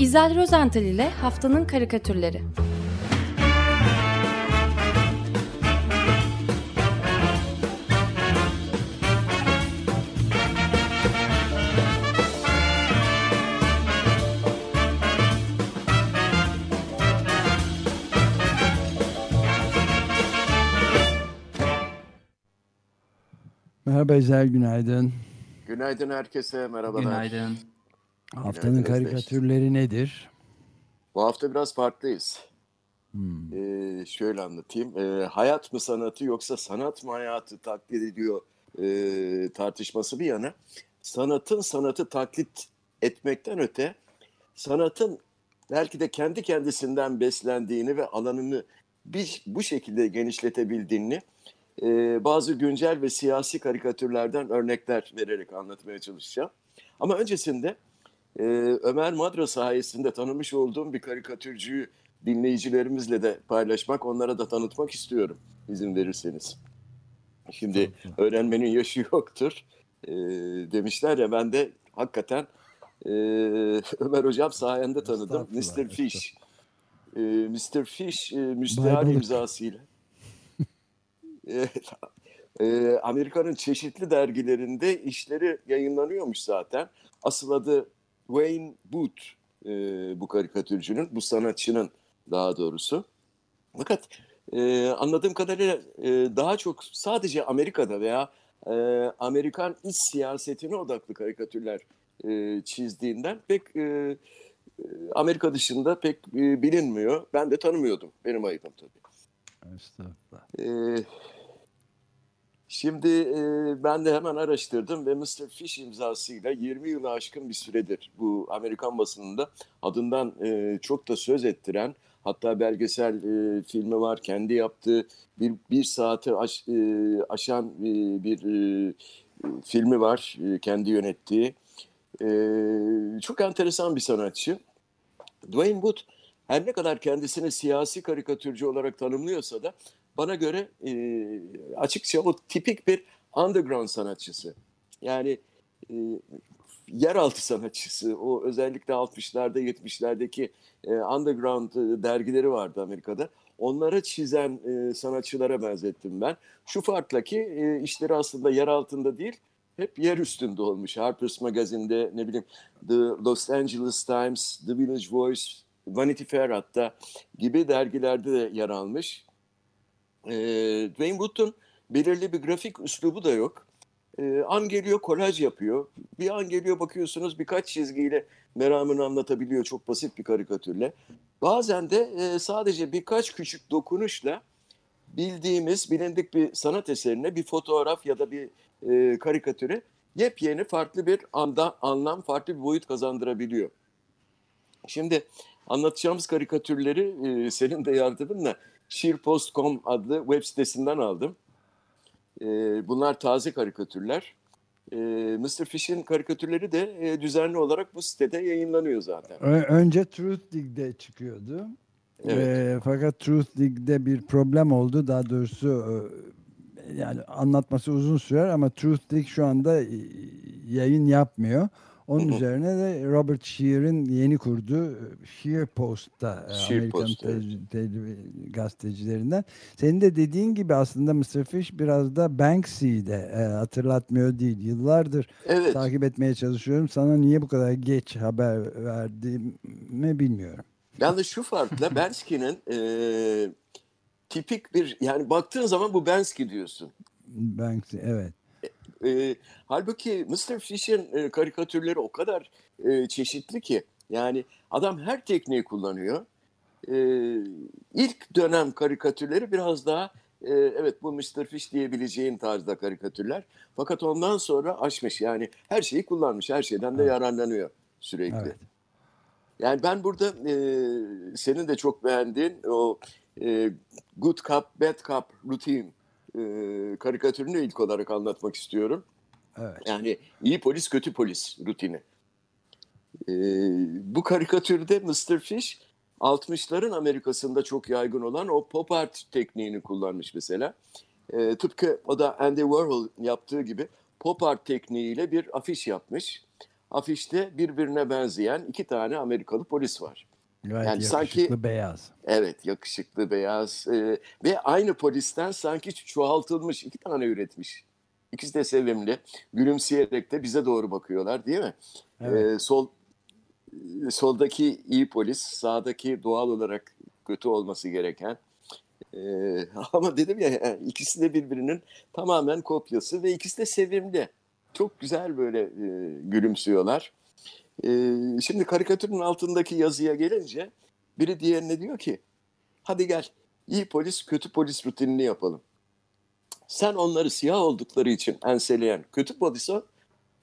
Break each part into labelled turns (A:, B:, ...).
A: İzel Rozental ile Haftanın Karikatürleri
B: Merhaba İzel, günaydın.
C: Günaydın herkese, merhabalar.
D: Günaydın.
B: Haftanın karikatürleri nedir?
C: Bu hafta biraz farklıyız. Ee, şöyle anlatayım. Ee, hayat mı sanatı yoksa sanat mı hayatı taklit ediyor ee, tartışması bir yana. Sanatın sanatı taklit etmekten öte sanatın belki de kendi kendisinden beslendiğini ve alanını bir, bu şekilde genişletebildiğini ee, bazı güncel ve siyasi karikatürlerden örnekler vererek anlatmaya çalışacağım. Ama öncesinde e, Ömer Madra sayesinde tanımış olduğum bir karikatürcüyü dinleyicilerimizle de paylaşmak, onlara da tanıtmak istiyorum izin verirseniz. Şimdi öğrenmenin yaşı yoktur e, demişler ya ben de hakikaten e, Ömer Hocam sayende tanıdım. Mr. Fish. E, Mr. Fish e, müstehar imzasıyla. Evet. E, Amerika'nın çeşitli dergilerinde işleri yayınlanıyormuş zaten. Asıl adı Wayne Booth e, bu karikatürcünün, bu sanatçının daha doğrusu. Fakat e, anladığım kadarıyla e, daha çok sadece Amerika'da veya e, Amerikan iç siyasetine odaklı karikatürler e, çizdiğinden pek e, e, Amerika dışında pek e, bilinmiyor. Ben de tanımıyordum. Benim ayıbım tabii.
B: Estağfurullah.
C: Ee, şimdi e, ben de hemen araştırdım ve Mr. Fish imzasıyla 20 yılı aşkın bir süredir bu Amerikan basınında adından e, çok da söz ettiren hatta belgesel e, filmi var kendi yaptığı bir, bir saati aş- e, aşan e, bir e, filmi var e, kendi yönettiği. E, çok enteresan bir sanatçı. Dwayne Booth her ne kadar kendisini siyasi karikatürcü olarak tanımlıyorsa da bana göre e, açıkça o tipik bir underground sanatçısı. Yani e, yeraltı sanatçısı. O özellikle 60'larda 70'lerdeki e, underground e, dergileri vardı Amerika'da. Onlara çizen e, sanatçılara benzettim ben. Şu farkla ki e, işleri aslında yer altında değil, hep yer üstünde olmuş. Harper's Magazine'de ne bileyim The Los Angeles Times, The Village Voice, Vanity Fair hatta gibi dergilerde de yer almış. E, Dwayne Booth'un belirli bir grafik üslubu da yok. E, an geliyor kolaj yapıyor. Bir an geliyor bakıyorsunuz birkaç çizgiyle meramını anlatabiliyor çok basit bir karikatürle. Bazen de e, sadece birkaç küçük dokunuşla bildiğimiz, bilindik bir sanat eserine bir fotoğraf ya da bir e, karikatüre yepyeni farklı bir anda anlam, farklı bir boyut kazandırabiliyor. Şimdi anlatacağımız karikatürleri e, senin de yardımınla Sheerpost.com adlı web sitesinden aldım. E, bunlar taze karikatürler. E, Mr. Fish'in karikatürleri de e, düzenli olarak bu sitede yayınlanıyor zaten.
B: Önce Truth Dig'de çıkıyordu.
C: Evet.
B: Ee, fakat Truth Dig'de bir problem oldu. Daha doğrusu e, yani anlatması uzun sürer ama Truth Dig şu anda e, yayın yapmıyor. Onun
C: Hı hı.
B: üzerine de Robert Shear'in yeni kurduğu e, Shear Post'ta e,
C: Shear
B: Amerikan
C: Post, evet.
B: te- te- gazetecilerinden. Senin de dediğin gibi aslında Mr. Fish biraz da Banksy'yi de e, hatırlatmıyor değil. Yıllardır
C: Evet.
B: takip etmeye çalışıyorum. Sana niye bu kadar geç haber verdiğimi bilmiyorum.
C: Yalnız şu farkla Bensky'nin e, tipik bir yani baktığın zaman bu Bensky diyorsun.
B: Banksy evet.
C: E, halbuki Mr. Fish'in e, karikatürleri o kadar e, çeşitli ki yani adam her tekniği kullanıyor. E, ilk dönem karikatürleri biraz daha e, evet bu Mr. Fish diyebileceğin tarzda karikatürler. Fakat ondan sonra aşmış yani her şeyi kullanmış her şeyden de yararlanıyor sürekli.
B: Evet.
C: Yani ben burada e, senin de çok beğendiğin o e, Good Cop, Bad Cop rutin e, karikatürünü ilk olarak anlatmak istiyorum.
B: Evet.
C: Yani iyi polis, kötü polis rutini. E, bu karikatürde Mr. Fish 60'ların Amerika'sında çok yaygın olan o pop art tekniğini kullanmış mesela. E, tıpkı o da Andy Warhol yaptığı gibi pop art tekniğiyle bir afiş yapmış. afişte birbirine benzeyen iki tane Amerikalı polis var.
B: Gayet yani sanki, beyaz.
C: Evet yakışıklı beyaz e, ve aynı polisten sanki çoğaltılmış iki tane üretmiş. İkisi de sevimli. Gülümseyerek de bize doğru bakıyorlar değil mi? Evet. E, sol soldaki iyi polis, sağdaki doğal olarak kötü olması gereken. E, ama dedim ya ikisi de birbirinin tamamen kopyası ve ikisi de sevimli. Çok güzel böyle e, gülümsüyorlar. E, şimdi karikatürün altındaki yazıya gelince biri diğerine diyor ki hadi gel iyi polis kötü polis rutinini yapalım. Sen onları siyah oldukları için enseleyen kötü polis o.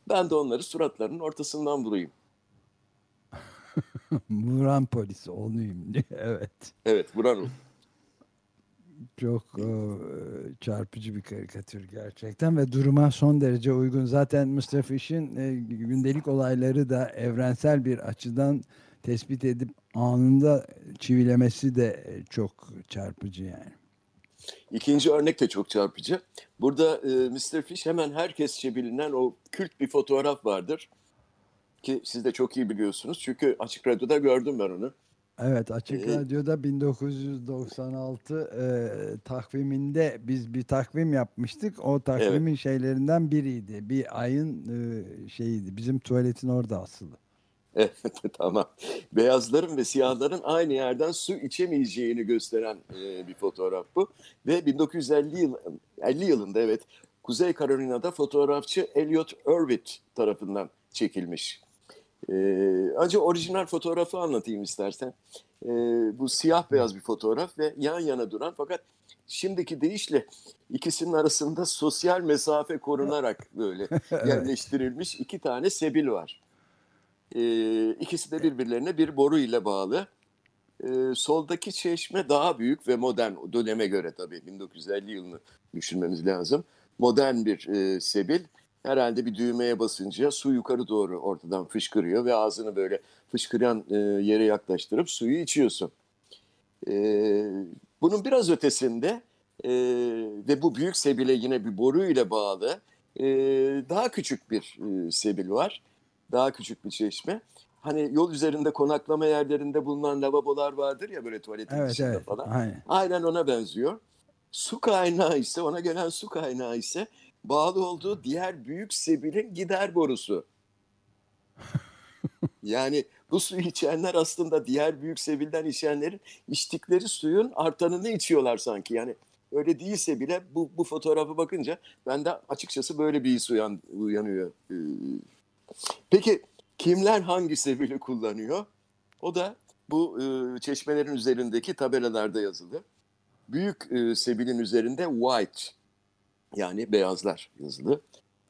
C: Ben de onları suratlarının ortasından vurayım.
B: vuran polis olayım diye. Evet.
C: Evet vuran.
B: Çok çarpıcı bir karikatür gerçekten ve duruma son derece uygun. Zaten Mr. Fish'in e, gündelik olayları da evrensel bir açıdan tespit edip anında çivilemesi de e, çok çarpıcı yani.
C: İkinci örnek de çok çarpıcı. Burada e, Mr. Fish hemen herkesçe bilinen o kült bir fotoğraf vardır. Ki siz de çok iyi biliyorsunuz. Çünkü Açık Radyo'da gördüm ben onu.
B: Evet Açık ee, Radyo'da 1996 e, takviminde biz bir takvim yapmıştık. O takvimin evet. şeylerinden biriydi. Bir ayın e, şeyiydi. Bizim tuvaletin orada asılı.
C: Evet tamam. Beyazların ve siyahların aynı yerden su içemeyeceğini gösteren e, bir fotoğraf bu. Ve 1950 yıl 50 yılında evet Kuzey Carolina'da fotoğrafçı Elliot Erwitt tarafından çekilmiş. E, ancak orijinal fotoğrafı anlatayım istersen. E, bu siyah beyaz bir fotoğraf ve yan yana duran fakat şimdiki deyişle ikisinin arasında sosyal mesafe korunarak böyle yerleştirilmiş iki tane sebil var. E, ikisi de birbirlerine bir boru ile bağlı. E, soldaki çeşme daha büyük ve modern döneme göre tabii 1950 yılını düşünmemiz lazım. Modern bir e, sebil herhalde bir düğmeye basınca su yukarı doğru ortadan fışkırıyor ve ağzını böyle fışkıran e, yere yaklaştırıp suyu içiyorsun. E, bunun biraz ötesinde e, ve bu büyük sebile yine bir boru ile bağlı e, daha küçük bir e, sebil var. Daha küçük bir çeşme. Hani yol üzerinde konaklama yerlerinde bulunan lavabolar vardır ya böyle tuvaletin evet, içinde evet, falan. Aynen. aynen ona benziyor. Su kaynağı ise ona gelen su kaynağı ise bağlı olduğu diğer büyük sebilin gider borusu. yani bu suyu içenler aslında diğer büyük sebilden içenlerin içtikleri suyun artanını içiyorlar sanki. Yani öyle değilse bile bu, bu fotoğrafa bakınca ben de açıkçası böyle bir his uyan, uyanıyor. Ee, peki kimler hangi sebili kullanıyor? O da bu e, çeşmelerin üzerindeki tabelalarda yazılı. Büyük e, sebilin üzerinde white yani beyazlar yazılı.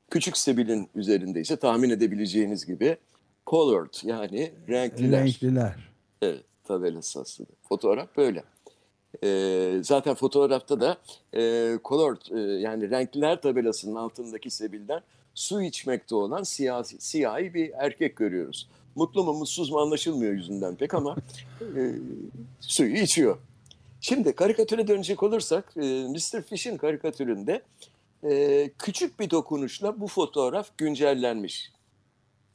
C: Küçük sebilin üzerinde ise tahmin edebileceğiniz gibi colored yani renkliler.
B: Renkliler.
C: Evet tabelası aslında. Fotoğraf böyle. E, zaten fotoğrafta da e, colored e, yani renkliler tabelasının altındaki sebilden su içmekte olan siyasi, siyahi bir erkek görüyoruz. Mutlu mu mutsuz mu anlaşılmıyor yüzünden pek ama e, suyu içiyor. Şimdi karikatüre dönecek olursak e, Mr. Fish'in karikatüründe e, küçük bir dokunuşla bu fotoğraf güncellenmiş.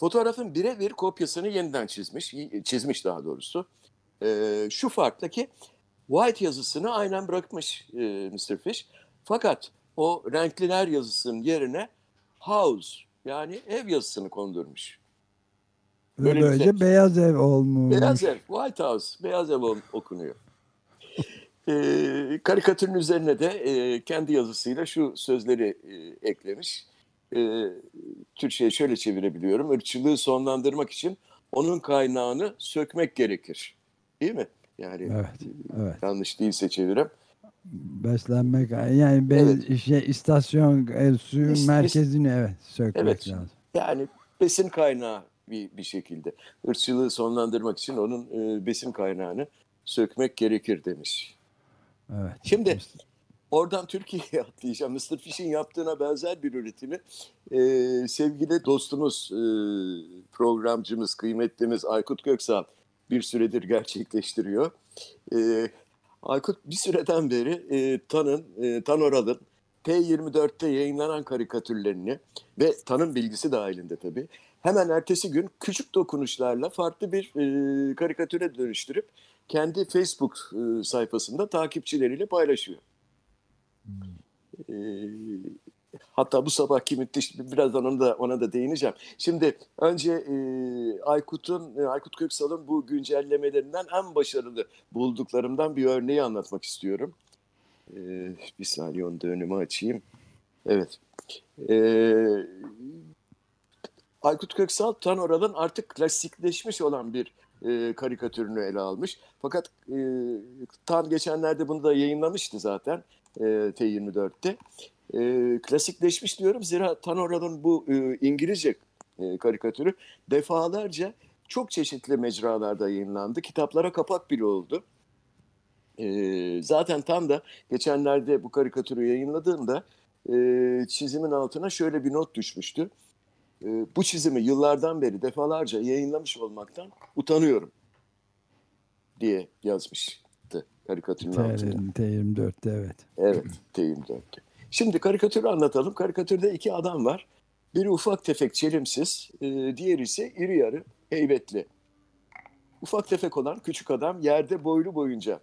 C: Fotoğrafın birebir kopyasını yeniden çizmiş, çizmiş daha doğrusu. E, şu farkla ki White yazısını aynen bırakmış e, Mr. Fish. Fakat o renkliler yazısının yerine house yani ev yazısını kondurmuş.
B: Böyle Böylece beyaz ev olmuş.
C: Beyaz ev, White House, beyaz ev okunuyor. E, karikatürün üzerine de e, kendi yazısıyla şu sözleri e, eklemiş. E, Türkçe'ye şöyle çevirebiliyorum. Irkçılığı sonlandırmak için onun kaynağını sökmek gerekir. Değil mi? Yani evet, evet. yanlış değilse çevirem.
B: Beslenmek yani be, evet. şey, istasyon e, suyun is, merkezini evet sökmek evet, lazım.
C: Yani besin kaynağı bir, bir şekilde. Irkçılığı sonlandırmak için onun e, besin kaynağını sökmek gerekir demiş. Evet. Şimdi oradan Türkiye'ye atlayacağım. Mr. Fish'in yaptığına benzer bir üretimi e, sevgili dostumuz, e, programcımız, kıymetlimiz Aykut Göksal bir süredir gerçekleştiriyor. E, Aykut bir süreden beri e, Tan'ın, e, Tan Oral'ın T24'te yayınlanan karikatürlerini ve Tan'ın bilgisi dahilinde tabii hemen ertesi gün küçük dokunuşlarla farklı bir e, karikatüre dönüştürüp kendi Facebook e, sayfasında takipçileriyle paylaşıyor. E, hatta bu sabahki müthiş birazdan ona da ona da değineceğim. Şimdi önce e, Aykut'un e, Aykut Köksal'ın bu güncellemelerinden en başarılı bulduklarımdan bir örneği anlatmak istiyorum. E, bir saniye onu da açayım. Evet. E, Aykut Köksal Tan Oral'ın artık klasikleşmiş olan bir e, karikatürünü ele almış. Fakat e, Tan geçenlerde bunu da yayınlamıştı zaten e, T24'te. E, klasikleşmiş diyorum zira Tan bu e, İngilizce e, karikatürü defalarca çok çeşitli mecralarda yayınlandı. Kitaplara kapak bile oldu. E, zaten tam da geçenlerde bu karikatürü yayınladığında e, çizimin altına şöyle bir not düşmüştü. E, bu çizimi yıllardan beri defalarca yayınlamış olmaktan utanıyorum diye yazmıştı karikatürün altına.
B: T24'te evet.
C: Evet T24'te. Şimdi karikatürü anlatalım. Karikatürde iki adam var. Biri ufak tefek çelimsiz, e, diğeri ise iri yarı heybetli. Ufak tefek olan küçük adam yerde boylu boyunca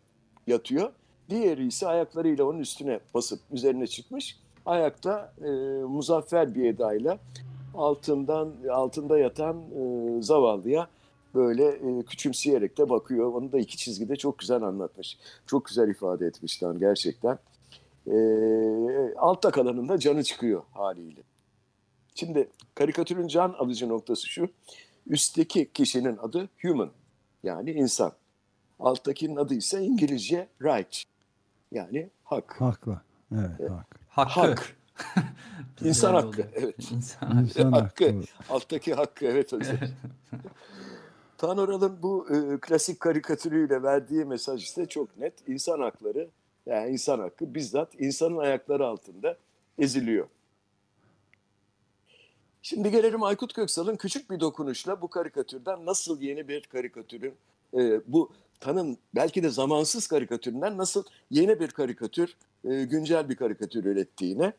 C: yatıyor. Diğeri ise ayaklarıyla onun üstüne basıp üzerine çıkmış. Ayakta e, muzaffer bir edayla altından altında yatan e, zavallıya böyle e, küçümseyerek de bakıyor. Onu da iki çizgide çok güzel anlatmış. Çok güzel ifade etmiş lan gerçekten. E, altta kalanın da canı çıkıyor haliyle. Şimdi karikatürün can alıcı noktası şu. Üstteki kişinin adı human yani insan. Alttakinin adı ise İngilizce right yani hak.
B: Haklı. Evet,
C: Evet.
B: hak.
D: Hakkı.
C: Hak. İnsan hakkı. Evet.
D: İnsan.
B: İnsan
C: hakkı.
B: hakkı.
C: Alttaki hakkı evet hocam. Tan Oral'ın bu e, klasik karikatürüyle verdiği mesaj ise çok net. İnsan hakları yani insan hakkı bizzat insanın ayakları altında eziliyor. Şimdi gelelim Aykut Köksal'ın küçük bir dokunuşla bu karikatürden nasıl yeni bir karikatürün e, bu Tan'ın belki de zamansız karikatüründen nasıl yeni bir karikatür, e, güncel bir karikatür ürettiğine.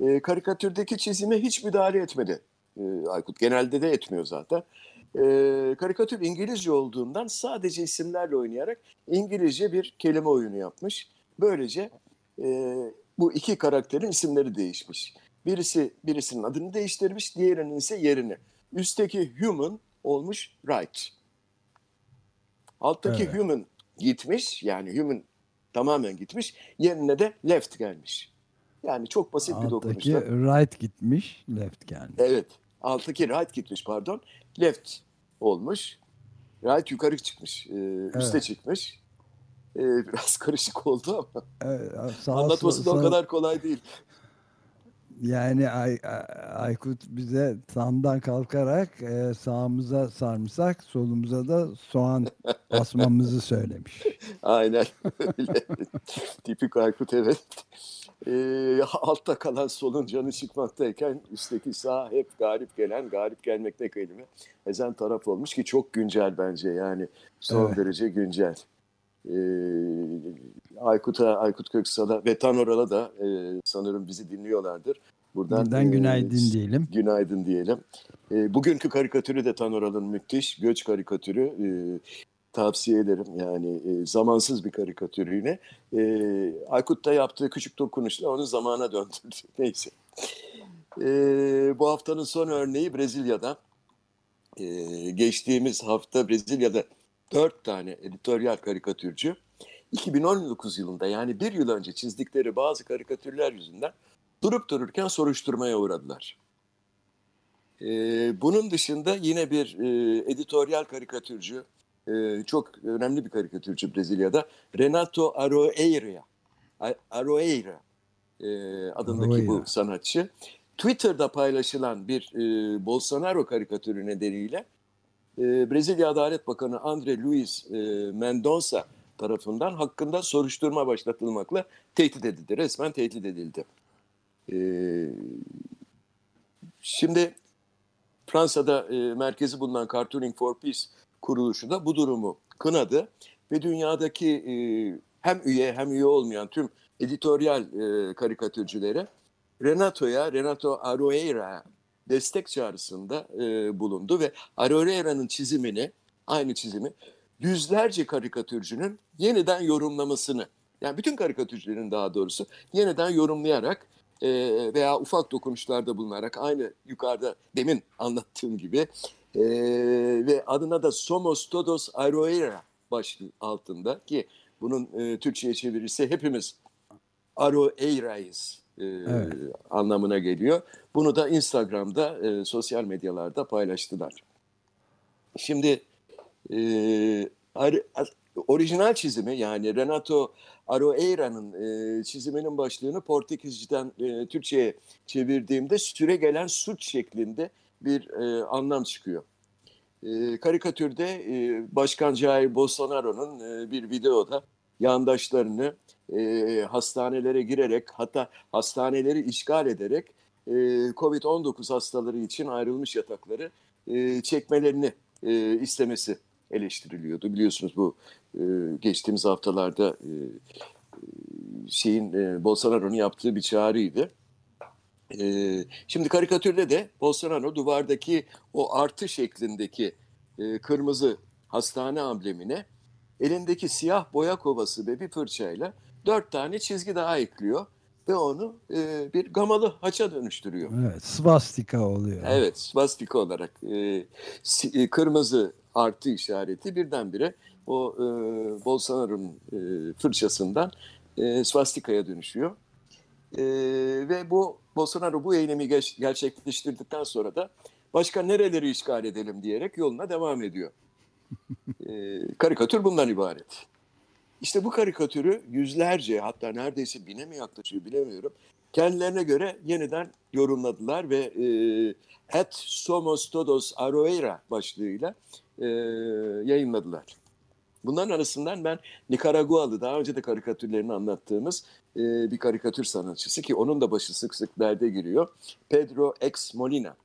C: E, karikatürdeki çizime hiç müdahale etmedi e, Aykut. Genelde de etmiyor zaten. E, karikatür İngilizce olduğundan sadece isimlerle oynayarak İngilizce bir kelime oyunu yapmış. Böylece e, bu iki karakterin isimleri değişmiş. Birisi birisinin adını değiştirmiş, diğerinin ise yerini. Üstteki human olmuş right. Alttaki
B: Evet.
C: human gitmiş, yani human tamamen gitmiş. Yerine de left gelmiş. Yani çok basit bir
B: Alttaki
C: dokunuşla.
B: right gitmiş, left gelmiş.
C: Evet. Alttaki right gitmiş pardon. Left olmuş. Right yukarı çıkmış. e, üste
B: Evet.
C: çıkmış. E, biraz karışık oldu ama
B: Evet, sağ-
C: anlatması da o
B: sağ-
C: kadar kolay değil.
B: Yani Ay, Ay- Aykut bize tandan kalkarak e, sağımıza sarımsak, solumuza da soğan basmamızı söylemiş.
C: Aynen öyle. Tipik Aykut evet. Ee, altta kalan solun canı çıkmaktayken üstteki sağ hep galip gelen, galip gelmek ne kelime ezen taraf olmuş ki çok güncel bence yani son
B: Evet.
C: derece güncel. Ee, Aykut'a, Aykut Köksal'a ve Tanoral'a da e, sanırım bizi dinliyorlardır. Buradan,
B: Buradan
C: e,
B: günaydın diyelim.
C: Günaydın diyelim. E, bugünkü karikatürü de Tanoral'ın müthiş. Göç karikatürü. E, tavsiye ederim. Yani e, zamansız bir karikatür yine. E, Aykut da yaptığı küçük dokunuşla onu zamana döndürdü. Neyse. E, bu haftanın son örneği Brezilya'dan. E, geçtiğimiz hafta Brezilya'da dört tane editoryal karikatürcü 2019 yılında yani bir yıl önce çizdikleri bazı karikatürler yüzünden durup dururken soruşturmaya uğradılar. Ee, bunun dışında yine bir e, editoryal karikatürcü, e, çok önemli bir karikatürcü Brezilya'da, Renato Aroeira, Aroeira e, adındaki bu
B: Aroeira.
C: sanatçı. Twitter'da paylaşılan bir e, Bolsonaro karikatürü nedeniyle e, Brezilya Adalet Bakanı Andre Luiz e, Mendonça tarafından hakkında soruşturma başlatılmakla tehdit edildi. Resmen tehdit edildi. Ee, şimdi Fransa'da e, merkezi bulunan Cartooning for Peace kuruluşu da bu durumu kınadı ve dünyadaki e, hem üye hem üye olmayan tüm editoryal e, karikatürcülere Renato'ya, Renato Aroeira destek çağrısında e, bulundu ve Aurora'nın çizimini, aynı çizimi yüzlerce karikatürcünün yeniden yorumlamasını, yani bütün karikatürcülerin daha doğrusu yeniden yorumlayarak e, veya ufak dokunuşlarda bulunarak aynı yukarıda demin anlattığım gibi e, ve adına da Somos Todos Aroera başlığı altında ki bunun e, Türkçe'ye çevirirse hepimiz Aroeira'yız e, evet. anlamına geliyor. Bunu da Instagram'da, e, sosyal medyalarda paylaştılar. Şimdi e, orijinal çizimi yani Renato Aroeira'nın e, çiziminin başlığını Portekizceden e, Türkçe'ye çevirdiğimde süre gelen suç şeklinde bir e, anlam çıkıyor. E, karikatürde e, Başkan Jair Bolsonaro'nun e, bir videoda yandaşlarını e, hastanelere girerek hatta hastaneleri işgal ederek e, Covid-19 hastaları için ayrılmış yatakları e, çekmelerini e, istemesi eleştiriliyordu. Biliyorsunuz bu e, geçtiğimiz haftalarda e, şeyin e, Bolsonaro'nun yaptığı bir çağrıydı. E, şimdi karikatürde de Bolsonaro duvardaki o artı şeklindeki e, kırmızı hastane amblemine elindeki siyah boya kovası ve bir fırçayla dört tane çizgi daha ekliyor ve onu e, bir gamalı haça dönüştürüyor.
B: Evet, svastika oluyor.
C: Evet, svastika olarak e, si, e, kırmızı artı işareti birdenbire o e, Bolsonaro'nun e, fırçasından e, svastikaya dönüşüyor. E, ve bu Bolsonaro bu eylemi geç, gerçekleştirdikten sonra da başka nereleri işgal edelim diyerek yoluna devam ediyor. E, karikatür bundan ibaret. İşte bu karikatürü yüzlerce hatta neredeyse bine mi yaklaşıyor bilemiyorum. Kendilerine göre yeniden yorumladılar ve e, Et Somos Todos Aroeira başlığıyla e, yayınladılar. Bunların arasından ben Nikaragualı daha önce de karikatürlerini anlattığımız e, bir karikatür sanatçısı ki onun da başı sık sık derde giriyor. Pedro X Molina.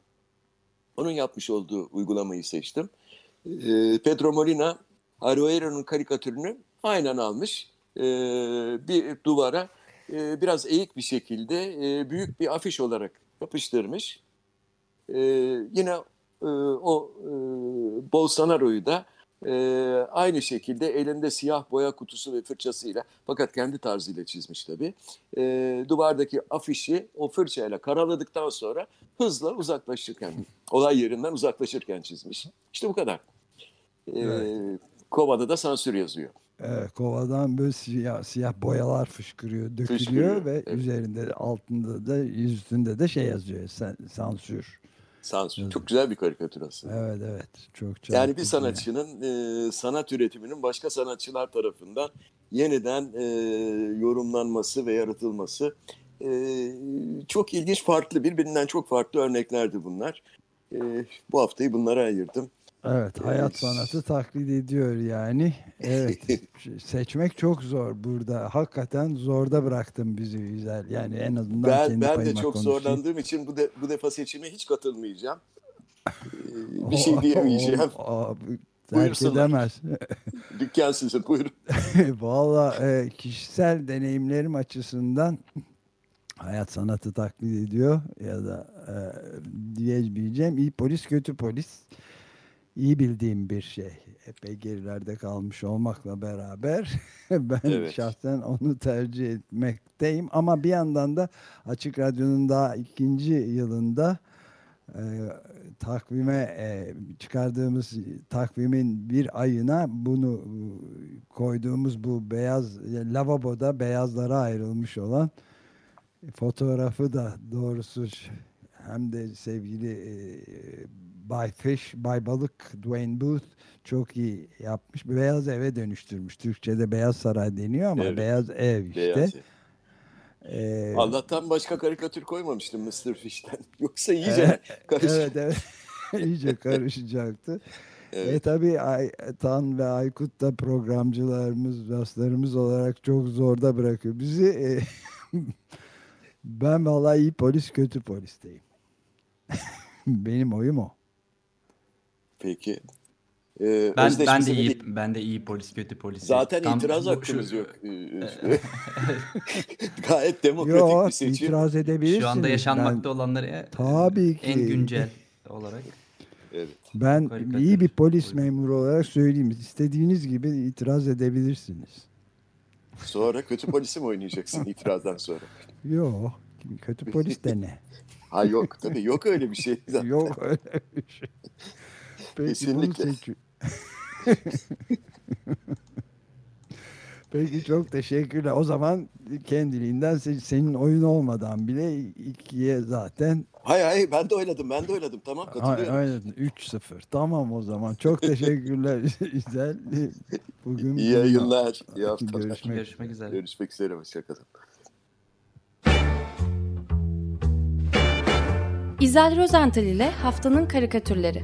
C: Onun yapmış olduğu uygulamayı seçtim. E, Pedro Molina Aroeira'nın karikatürünü aynen almış. E, bir duvara e, biraz eğik bir şekilde e, büyük bir afiş olarak yapıştırmış. E, yine e, o Bolsonaro'yu da e, aynı şekilde elinde siyah boya kutusu ve fırçasıyla fakat kendi tarzıyla çizmiş tabii. E, duvardaki afişi o fırçayla karaladıktan sonra hızla uzaklaşırken, olay yerinden uzaklaşırken çizmiş. İşte bu kadar. E, evet. Kovada da sansür yazıyor.
B: Evet, kovadan böyle siyah, siyah boyalar fışkırıyor, dökülüyor fışkırıyor, ve evet. üzerinde altında da üstünde de şey yazıyor, sansür.
C: Sansür. Çok güzel bir karikatür aslında.
B: Evet evet. Çok çok
C: Yani bir sanatçının e, sanat üretiminin başka sanatçılar tarafından yeniden e, yorumlanması ve yaratılması e, çok ilginç, farklı, birbirinden çok farklı örneklerdi bunlar. E, bu haftayı bunlara ayırdım.
B: Evet, hayat sanatı taklit ediyor yani. Evet, seçmek çok zor burada. Hakikaten zorda bıraktım bizi güzel. Yani en azından
C: ben,
B: kendi
C: Ben de çok konuşayım. zorlandığım için bu, de, bu defa seçime hiç katılmayacağım. Ee, bir şey diyemeyeceğim.
B: Terk edemez.
C: Dükkan sizin buyurun.
B: Valla e, kişisel deneyimlerim açısından hayat sanatı taklit ediyor ya da e, diyebileceğim iyi polis kötü polis iyi bildiğim bir şey. Epey gerilerde kalmış olmakla beraber ben evet. şahsen onu tercih etmekteyim. Ama bir yandan da Açık Radyo'nun daha ikinci yılında e, takvime e, çıkardığımız takvimin bir ayına bunu koyduğumuz bu beyaz lavaboda beyazlara ayrılmış olan fotoğrafı da doğrusu hem de sevgili e, Bay Fish, Bay Balık, Dwayne Booth çok iyi yapmış. Beyaz eve dönüştürmüş. Türkçe'de Beyaz Saray deniyor ama evet. Beyaz ev işte. Beyaz.
C: Ee, Allah'tan başka karikatür koymamıştım Mr. Fish'ten. Yoksa iyice karışacak.
B: Evet evet. iyice karışacaktı. Evet. E tabi Tan ve Aykut da programcılarımız, dostlarımız olarak çok zorda bırakıyor. Bizi e, ben vallahi iyi polis kötü polisteyim. Benim oyum o.
C: Peki. e,
D: Ben ben de iyi
C: değil.
D: ben de iyi polis kötü polis.
C: Zaten
D: Tam
C: itiraz hakkımız
D: şu-
C: yok. Ee, Gayet demokratik
B: Yok
C: bir seçim.
B: itiraz edebilirsiniz.
D: Şu anda
B: Ben-
D: yaşanmakta olanları e,
B: Tabii ki.
D: en güncel olarak.
C: Evet.
B: Ben
D: Karikatür.
B: iyi bir polis memuru olarak söyleyeyim. İstediğiniz gibi itiraz edebilirsiniz.
C: Sonra kötü polisi mi oynayacaksın itirazdan sonra?
B: Yok. Kötü polis de ne?
C: Ha yok tabii yok öyle bir şey. zaten.
B: Yok öyle bir şey. Peki
C: Kesinlikle.
B: Peki çok teşekkürler. O zaman kendiliğinden se- senin oyun olmadan bile ikiye zaten
C: Hay hay ben de oynadım ben de oynadım tamam katılıyorum.
B: Aynen 3-0. Tamam o zaman. Çok teşekkürler İzel. Bugün
C: İyi yayınlar, iyi haftalar.
B: Görüşmek
D: Görüşmek üzere.
C: Görüşmek üzere hoşçakalın.
A: İzel Rozental ile Haftanın Karikatürleri